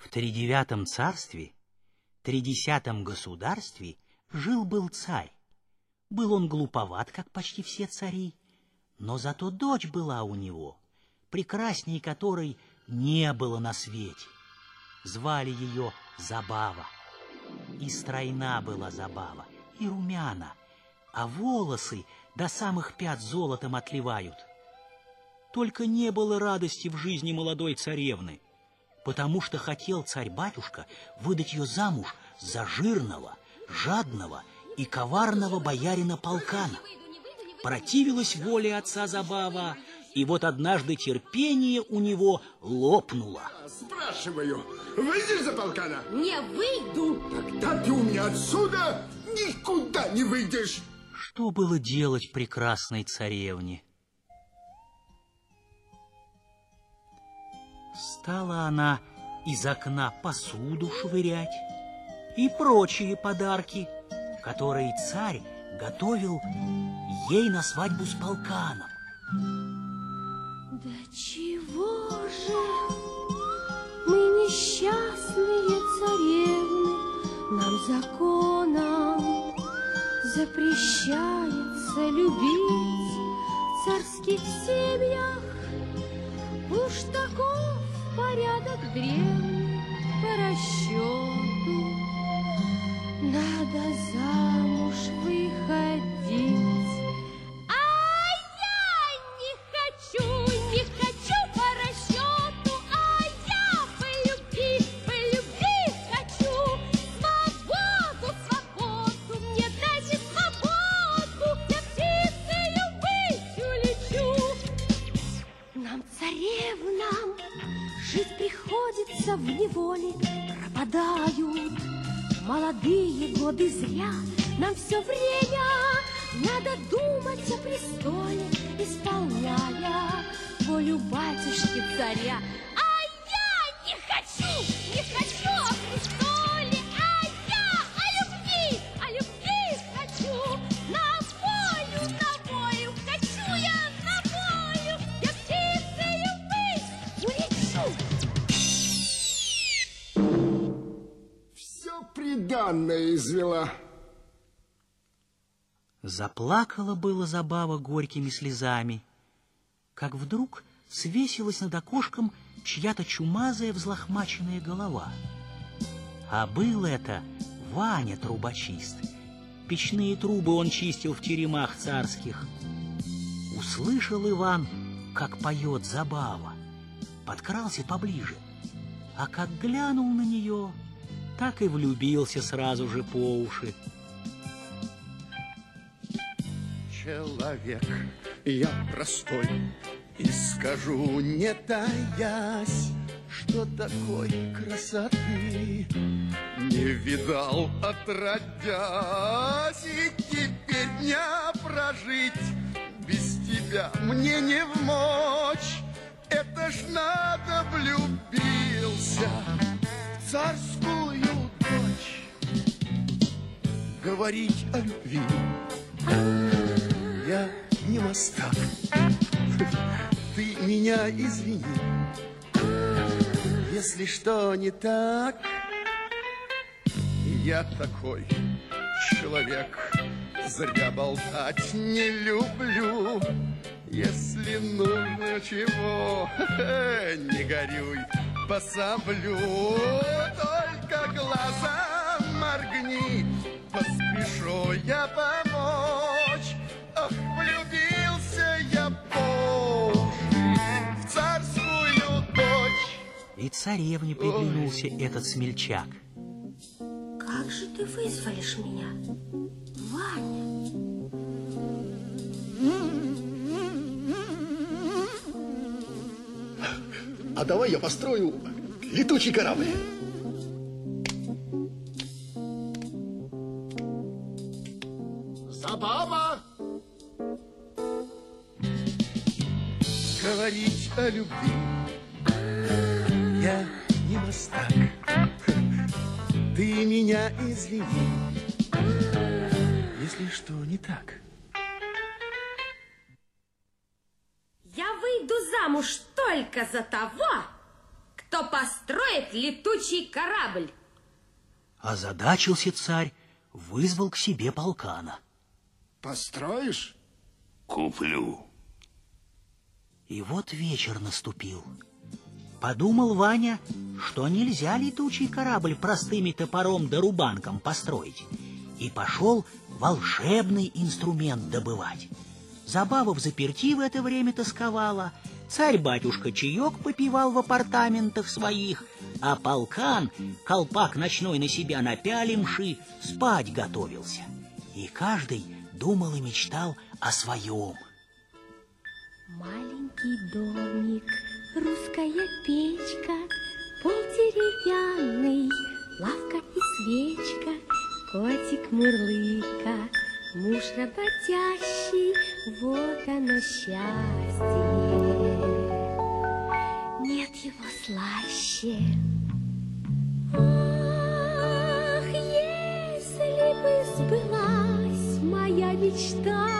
В тридевятом царстве, тридесятом государстве жил-был царь. Был он глуповат, как почти все цари, но зато дочь была у него, прекрасней которой не было на свете. Звали ее Забава. И стройна была Забава, и румяна, а волосы до самых пят золотом отливают. Только не было радости в жизни молодой царевны, потому что хотел царь-батюшка выдать ее замуж за жирного, жадного и коварного боярина Полкана. Противилась воле отца Забава, и вот однажды терпение у него лопнуло. Спрашиваю, выйдешь за полкана? Не выйду. Тогда ты у меня отсюда никуда не выйдешь. Что было делать прекрасной царевне? Стала она из окна посуду швырять и прочие подарки, которые царь готовил ей на свадьбу с полканом. Да чего же мы несчастные царевны, нам законом запрещается любить в царских семьях. Уж таков порядок древний по расчету. Надо замуж выходить. Приходится в неволе, пропадают молодые годы зря. Нам все время надо думать о престоле, исполняя волю батюшки царя. Все приданное извела. Заплакала было забава горькими слезами, как вдруг свесилась над окошком чья-то чумазая взлохмаченная голова. А был это Ваня трубочист. Печные трубы он чистил в теремах царских. Услышал Иван, как поет забава, подкрался поближе, а как глянул на нее, так и влюбился сразу же по уши. Человек я простой И скажу, не таясь Что такой красоты Не видал отродясь И теперь дня прожить Без тебя мне не в мочь Это ж надо влюбился В царскую Говорить о любви я не мастак. Ты меня извини, если что не так. Я такой человек, зря болтать не люблю. Если нужно чего, не горюй, пособлю. Только глаза моргни, поспешу я помочь. Ах, влюбился я по уши в царскую дочь. И царевне приглянулся этот смельчак. Как же ты вызволишь меня, Ваня? А давай я построю летучий корабль. Озадачился царь, вызвал к себе полкана. Построишь? Куплю. И вот вечер наступил. Подумал Ваня, что нельзя летучий корабль простыми топором да рубанком построить, и пошел волшебный инструмент добывать. Забава в заперти в это время тосковала, царь-батюшка чаек попивал в апартаментах своих, а полкан, колпак ночной на себя напялимши, спать готовился. И каждый думал и мечтал о своем. Маленький домик, русская печка, Пол деревянный, лавка и свечка, Котик мурлыка, муж работящий, Вот оно счастье. Слаще. Ах, если бы сбылась моя мечта,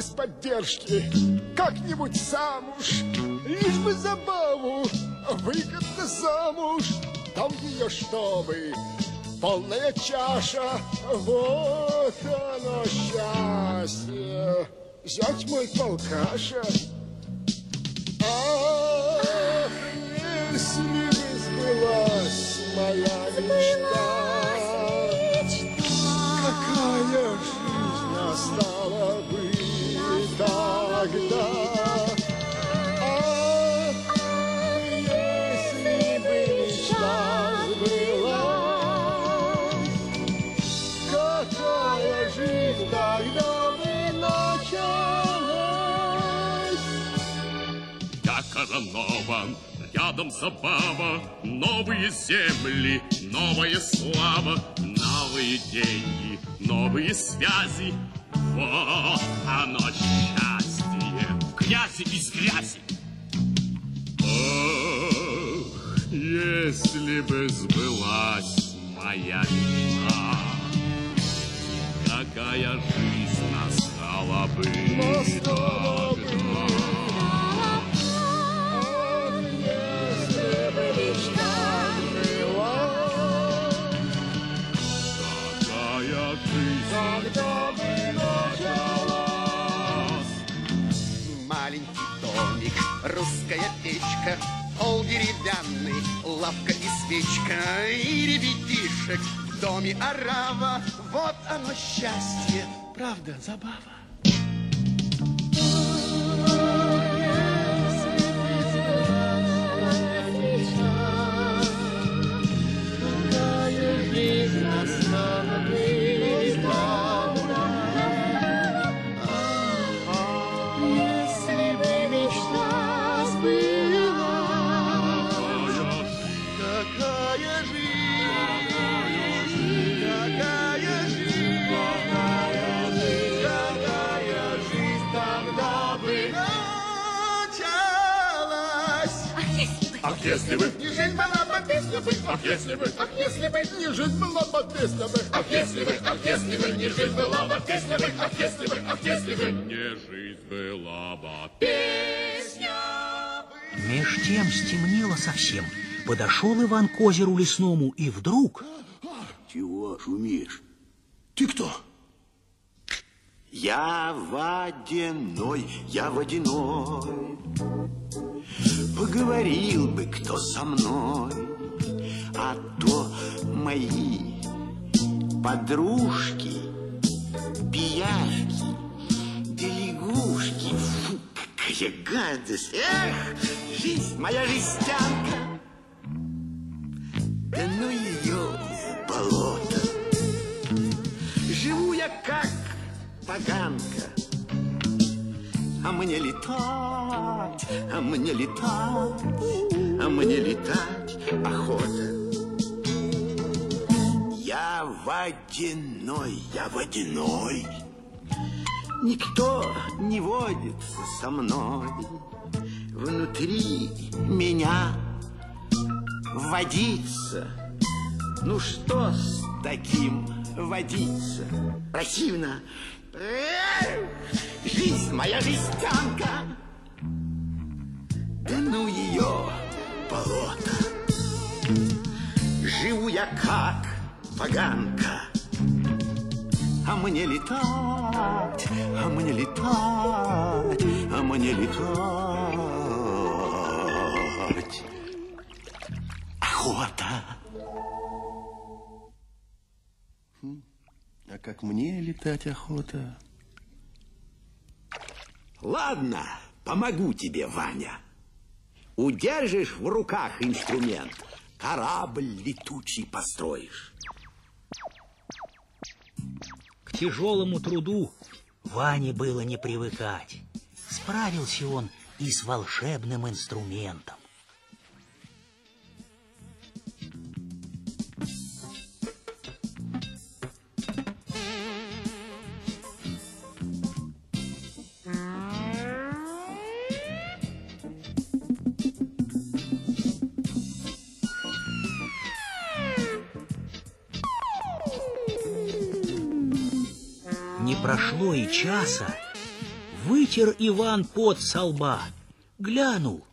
без поддержки. Как-нибудь замуж, лишь бы забаву, выгодно замуж, там ее чтобы полная чаша, вот оно счастье. Зять мой полкаша, ах, если забава, новые земли, новая слава, новые деньги, новые связи. Вот оно счастье, князи из грязи. Ах, если бы сбылась моя мечта, какая жизнь настала бы Настала русская печка, Пол деревянный, лавка и свечка, И ребятишек в доме орава, Вот оно счастье, правда, забава. Если бы Ах, если бы, Не жизнь была бы, песня бы, ах, если бы, ах, если бы. Не жизнь была бы, песня бы, ах, если бы, ах, если бы, не жизнь была бы, песня бы, ах, если бы, ах, если бы, не жизнь была бы, песня бы. Меж тем стемнело совсем. Подошел Иван к озеру лесному, и вдруг... Чего шумишь? Ты кто? Я водяной, я водяной. Поговорил бы кто со мной, а то мои подружки, пиявки, да лягушки. Фу, какая гадость! Эх, жизнь моя жестянка! Поганка. А мне летать, а мне летать, а мне летать охота. Я водяной, я водяной. Никто не водится со мной. Внутри меня водиться. Ну что с таким водиться? Противно. Жизнь моя жестянка. Да ну ее болото. Живу я как поганка. А мне летать, а мне летать, а мне летать. Охота. Как мне летать охота? Ладно, помогу тебе, Ваня. Удержишь в руках инструмент, корабль летучий построишь. К тяжелому труду Ване было не привыкать. Справился он и с волшебным инструментом. Прошло и часа, вытер Иван пот со лба, глянул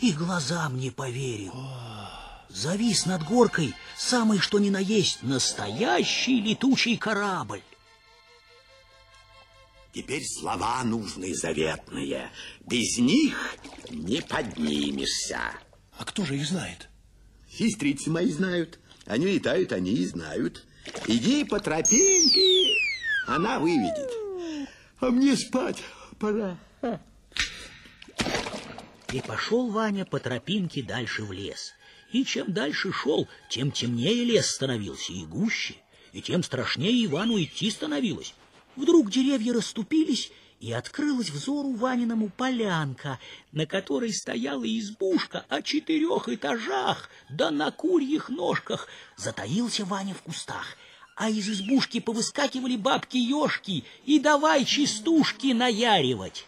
и глазам не поверил. Завис над горкой самый что ни на есть настоящий летучий корабль. Теперь слова нужны заветные. Без них не поднимешься. А кто же их знает? Сестрицы мои знают. Они летают, они и знают. Иди по тропинке, она выведет. А мне спать пора. И пошел Ваня по тропинке дальше в лес. И чем дальше шел, тем темнее лес становился и гуще, и тем страшнее Ивану идти становилось. Вдруг деревья расступились, и открылась взору Ваниному полянка, на которой стояла избушка о четырех этажах, да на курьих ножках. Затаился Ваня в кустах, а из избушки повыскакивали бабки-ешки и давай частушки наяривать.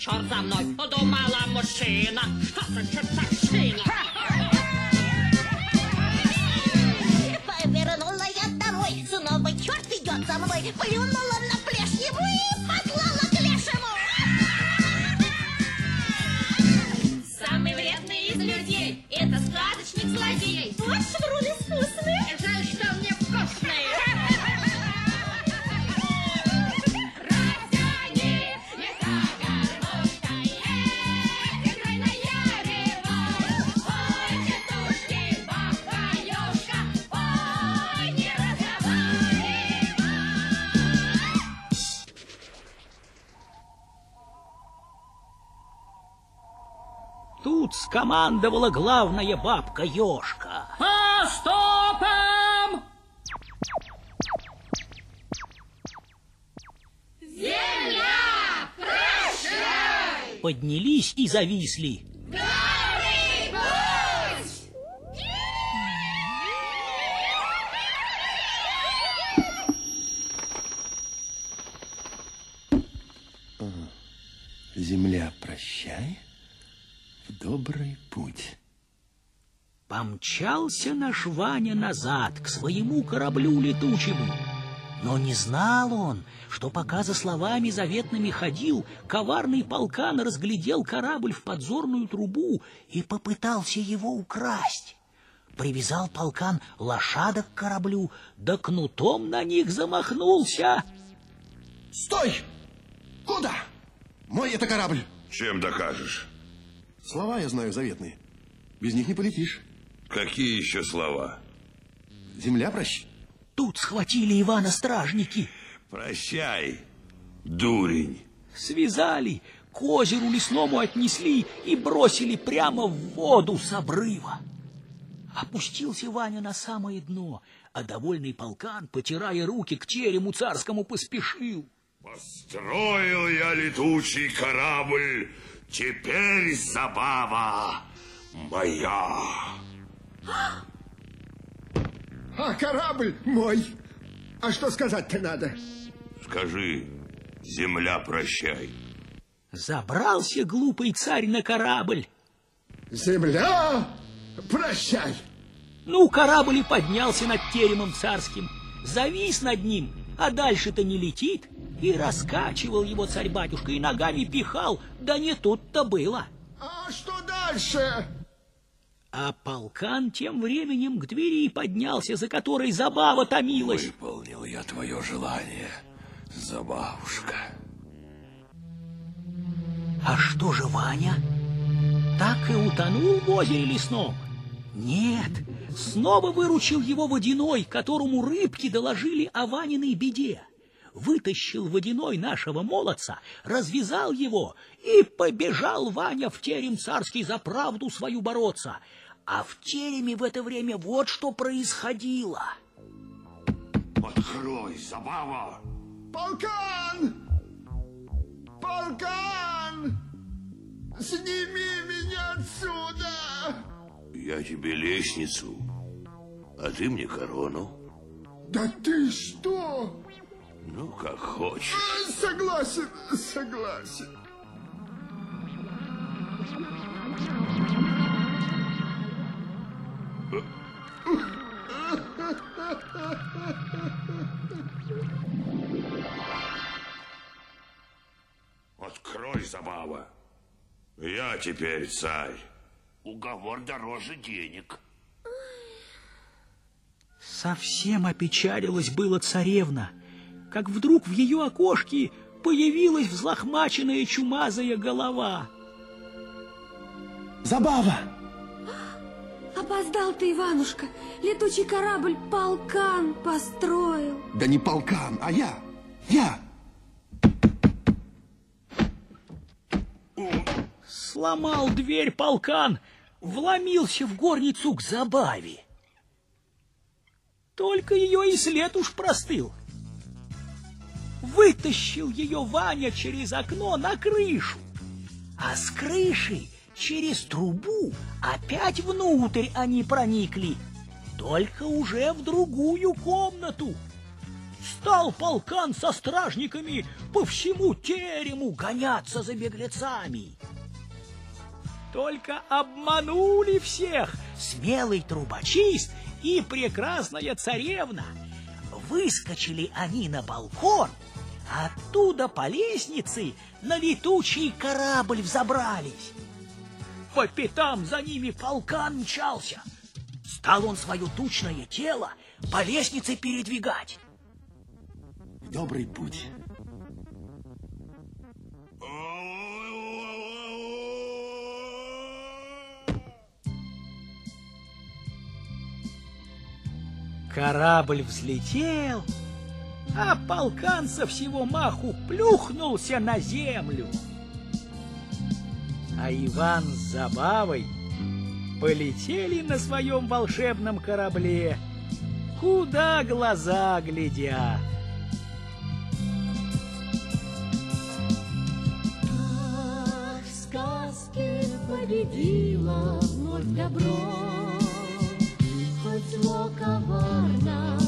Черт за мной. Думала мужчина, что за чертовщина. Повернула я домой, снова черт идет за мной, плюнула на Тут скомандовала главная бабка-ешка. По стопам! Земля, прощай! Поднялись и зависли. Земля, прощай, в добрый путь. Помчался наш Ваня назад к своему кораблю летучему. Но не знал он, что пока за словами заветными ходил, коварный полкан разглядел корабль в подзорную трубу и попытался его украсть. Привязал полкан лошадок к кораблю, да кнутом на них замахнулся. Стой! Куда? Мой это корабль. Чем докажешь? Слова я знаю заветные. Без них не полетишь. Какие еще слова? Земля, прощай. Тут схватили Ивана стражники. Прощай, дурень. Связали, к озеру лесному отнесли и бросили прямо в воду с обрыва. Опустился Ваня на самое дно, а довольный полкан, потирая руки к терему царскому, поспешил. Построил я летучий корабль, теперь забава моя. А корабль мой. А что сказать-то надо? Скажи, земля, прощай. Забрался глупый царь на корабль. Земля, прощай. Ну, корабль и поднялся над теремом царским, завис над ним, а дальше-то не летит, и раскачивал его царь-батюшка, и ногами пихал, да не тут-то было. А что дальше? А полкан тем временем к двери поднялся, за которой забава томилась. Выполнил я твое желание, забавушка. А что же Ваня? Так и утонул в озере лесном? Нет, снова выручил его водяной, которому рыбки доложили о Ваниной беде. Вытащил водяной нашего молодца, развязал его, и побежал Ваня в терем царский за правду свою бороться. А в тереме в это время вот что происходило. Открой, забава. Полкан! Полкан! Сними меня отсюда! Я тебе лестницу, а ты мне корону. Да ты что? Ну, как хочешь. Согласен, согласен. Открой, забава. Я теперь царь. Уговор дороже денег. Совсем опечалилась была царевна, как вдруг в ее окошке появилась взлохмаченная чумазая голова. Забава! Опоздал ты, Иванушка. Летучий корабль полкан построил. Да не полкан, а я. Я. Сломал дверь полкан, вломился в горницу к забаве. Только ее и след уж простыл. Вытащил ее Ваня через окно на крышу, а с крыши через трубу опять внутрь они проникли, только уже в другую комнату. Стал полкан со стражниками по всему терему гоняться за беглецами. Только обманули всех смелый трубочист и прекрасная царевна. Выскочили они на балкон, а оттуда по лестнице на летучий корабль взобрались. По пятам за ними полкан мчался. Стал он свое тучное тело по лестнице передвигать. В добрый путь. Корабль взлетел, а полкан со всего маху плюхнулся на землю. А Иван с Забавой полетели на своем волшебном корабле, куда глаза глядят. Победила вновь добро, хоть зло коварно